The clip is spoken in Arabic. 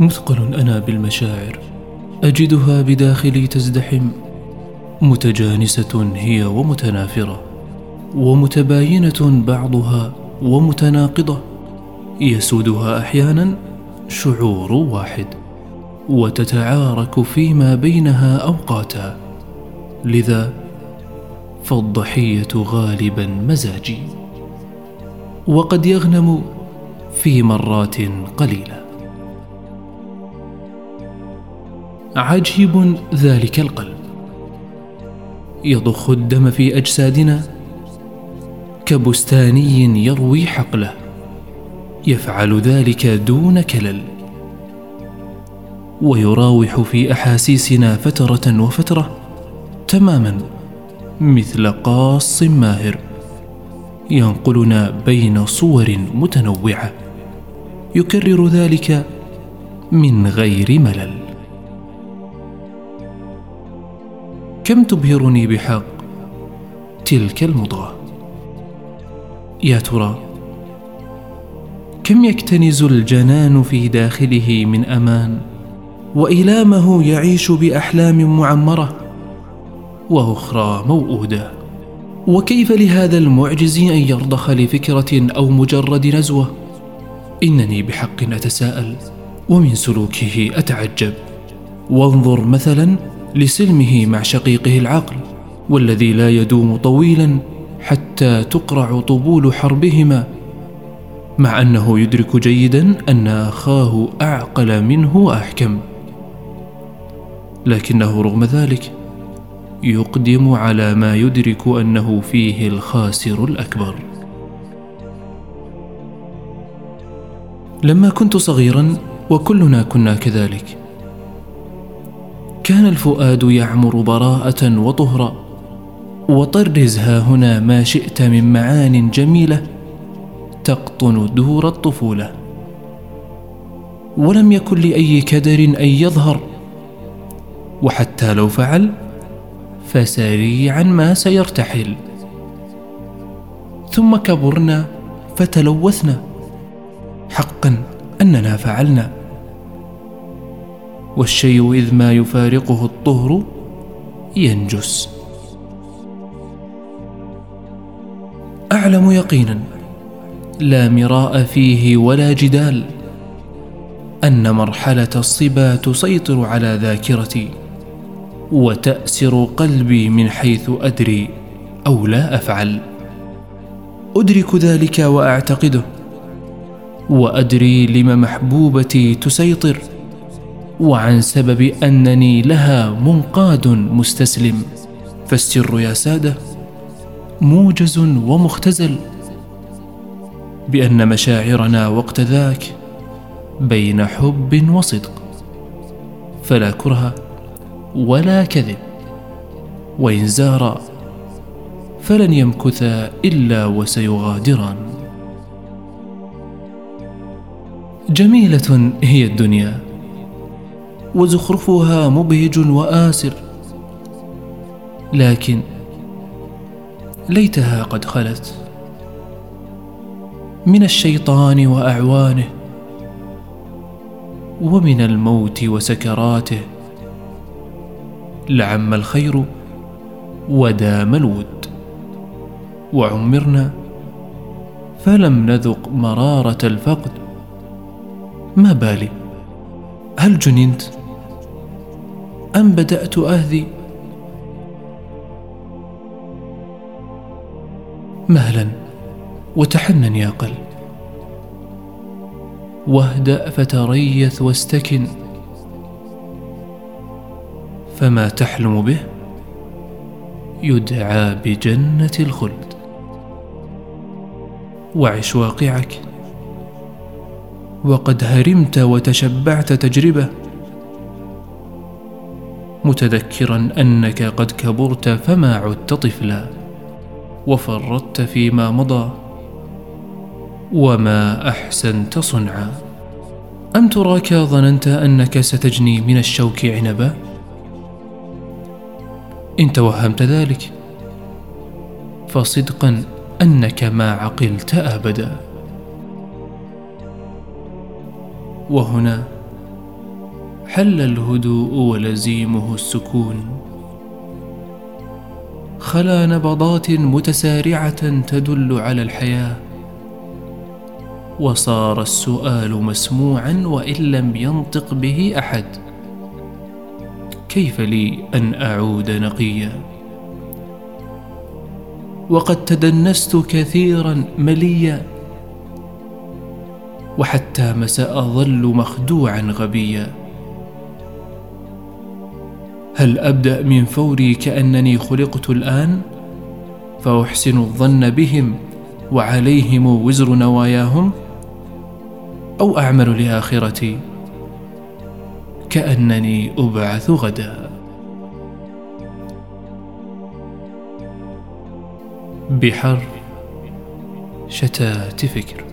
مثقل أنا بالمشاعر أجدها بداخلي تزدحم. متجانسة هي ومتنافرة ومتباينة بعضها ومتناقضة. يسودها أحيانا شعور واحد وتتعارك فيما بينها أوقاتا. لذا فالضحية غالبا مزاجي. وقد يغنم في مرات قليلة. عجيب ذلك القلب. يضخ الدم في أجسادنا كبستاني يروي حقله. يفعل ذلك دون كلل. ويراوح في أحاسيسنا فترة وفترة تماما مثل قاص ماهر. ينقلنا بين صور متنوعة. يكرر ذلك من غير ملل. كم تبهرني بحق تلك المضغه يا ترى كم يكتنز الجنان في داخله من أمان؟ وايلامه يعيش بأحلام معمرة وأخرى موءوده وكيف لهذا المعجز أن يرضخ لفكرة أو مجرد نزوة؟ إنني بحق أتساءل ومن سلوكه أتعجب. وانظر مثلا لسلمه مع شقيقه العقل والذي لا يدوم طويلا حتى تقرع طبول حربهما مع أنه يدرك جيدا أن أخاه أعقل منه وأحكم. لكنه رغم ذلك يقدم على ما يدرك أنه فيه الخاسر الأكبر. لما كنت صغيرا وكلنا كنا كذلك كان الفؤاد يعمر براءة وطهرا. وطرز ها هنا ما شئت من معان جميلة تقطن دور الطفولة. ولم يكن لأي كدر أن يظهر. وحتى لو فعل فسريعا ما سيرتحل. ثم كبرنا فتلوثنا. حقا أننا فعلنا. والشيء إذ ما يفارقه الطهر ينجس. أعلم يقينا لا مراء فيه ولا جدال أن مرحلة الصبا تسيطر على ذاكرتي وتأسر قلبي من حيث أدري أو لا أفعل. أدرك ذلك وأعتقده وأدري لم محبوبتي تسيطر. وعن سبب أنني لها منقاد مستسلم. فالسر يا سادة موجز ومختزل. بأن مشاعرنا وقت ذاك بين حب وصدق. فلا كره ولا كذب. وإن زارا فلن يمكثا إلا وسيغادران. جميلة هي الدنيا. وزخرفها مبهج وآسر. لكن ليتها قد خلت من الشيطان وأعوانه ومن الموت وسكراته. لعم الخير ودام الود. وعمرنا فلم نذق مرارة الفقد. ما بالي؟ هل جننت؟ أم بدأت اهذي مهلا وتحنن يا قلب. واهدأ فتريث واستكن. فما تحلم به؟ يدعى بجنة الخلد. وعش واقعك. وقد هرمت وتشبعت تجربة. متذكرا أنك قد كبرت فما عدت طفلا وفرطت فيما مضى وما أحسنت صنعا. أم تراك ظننت أنك ستجني من الشوك عنبا؟ إن توهمت ذلك فصدقا أنك ما عقلت ابدا. وهنا حل الهدوء ولزيمه السكون. خلا نبضات متسارعة تدل على الحياة. وصار السؤال مسموعا وإن لم ينطق به أحد. كيف لي أن أعود نقيا؟ وقد تدنست كثيرا مليا. وحتى مساء اظل مخدوعا غبيا. هل أبدأ من فوري كأنني خلقت الآن؟ فأحسن الظن بهم وعليهم وزر نواياهم؟ أو أعمل لآخرتي كأنني أبعث غدا؟ بحر شتات فكر